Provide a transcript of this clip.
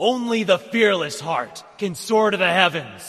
Only the fearless heart can soar to the heavens.